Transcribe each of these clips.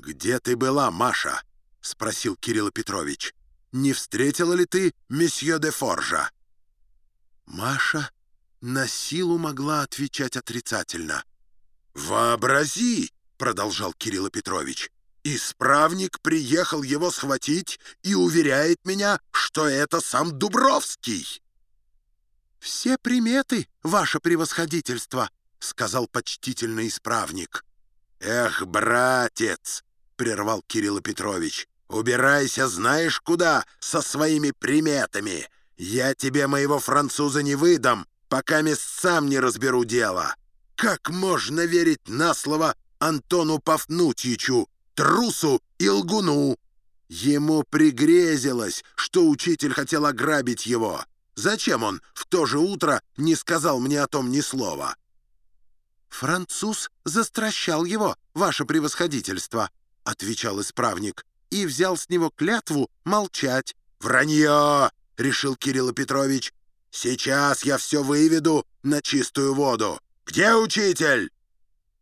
«Где ты была, Маша?» — спросил Кирилл Петрович. «Не встретила ли ты месье де Форжа?» Маша на силу могла отвечать отрицательно. «Вообрази!» — продолжал Кирилл Петрович. «Исправник приехал его схватить и уверяет меня, что это сам Дубровский». «Все приметы, ваше превосходительство», — сказал почтительный исправник. «Эх, братец!» — прервал Кирилл Петрович. «Убирайся знаешь куда со своими приметами. Я тебе моего француза не выдам, пока мест сам не разберу дело. Как можно верить на слово Антону Пафнутьичу, трусу и лгуну? Ему пригрезилось, что учитель хотел ограбить его. Зачем он в то же утро не сказал мне о том ни слова?» «Француз застращал его, ваше превосходительство», — отвечал исправник, и взял с него клятву молчать. «Вранье!» — решил Кирилл Петрович. «Сейчас я все выведу на чистую воду. Где учитель?»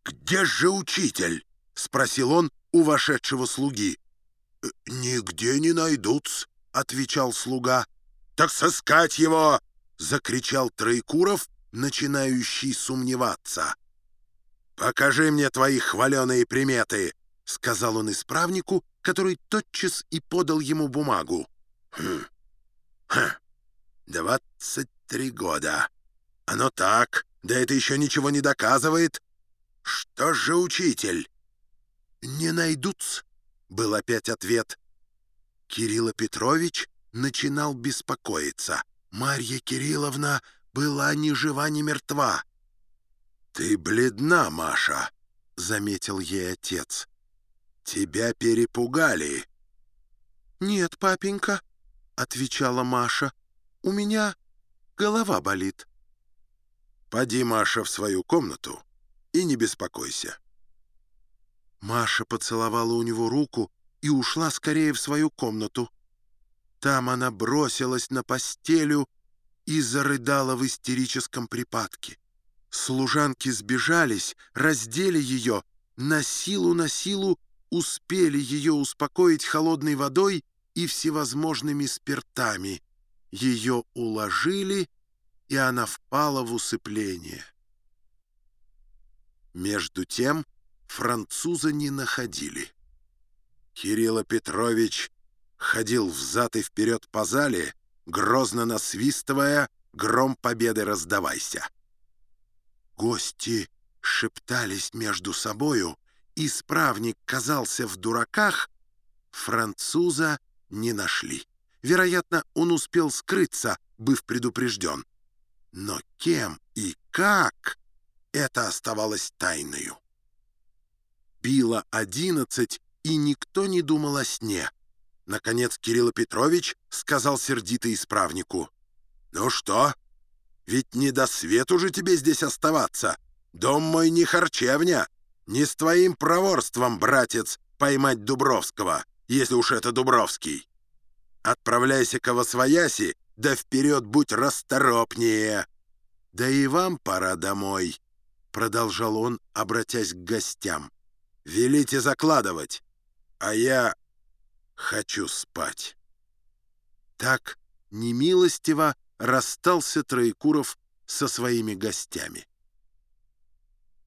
«Где же учитель?» — спросил он у вошедшего слуги. «Э, «Нигде не найдутся», — отвечал слуга. «Так сыскать его!» — закричал Троекуров, начинающий сомневаться. «Покажи мне твои хваленые приметы», — сказал он исправнику, который тотчас и подал ему бумагу. «Хм, хм, двадцать три года. Оно так, да это еще ничего не доказывает. Что же учитель?» «Не найдутся», — был опять ответ. Кирилл Петрович начинал беспокоиться. Марья Кирилловна была ни жива, ни мертва. «Ты бледна, Маша», — заметил ей отец. «Тебя перепугали». «Нет, папенька», — отвечала Маша. «У меня голова болит». «Поди, Маша, в свою комнату и не беспокойся». Маша поцеловала у него руку и ушла скорее в свою комнату. Там она бросилась на постелю и зарыдала в истерическом припадке. Служанки сбежались, раздели ее, на силу на силу успели ее успокоить холодной водой и всевозможными спиртами. Ее уложили, и она впала в усыпление. Между тем француза не находили. Кирилл Петрович ходил взад и вперед по зале, грозно насвистывая «Гром победы раздавайся». Гости шептались между собою, исправник казался в дураках, француза не нашли. Вероятно, он успел скрыться, быв предупрежден. Но кем и как, это оставалось тайною. Било одиннадцать, и никто не думал о сне. Наконец Кирилл Петрович сказал сердито исправнику. «Ну что?» Ведь не до свету же тебе здесь оставаться. Дом мой не харчевня. Не с твоим проворством, братец, поймать Дубровского, если уж это Дубровский. Отправляйся-ка во свояси, да вперед будь расторопнее. Да и вам пора домой, продолжал он, обратясь к гостям. Велите закладывать, а я хочу спать. Так немилостиво расстался Троекуров со своими гостями.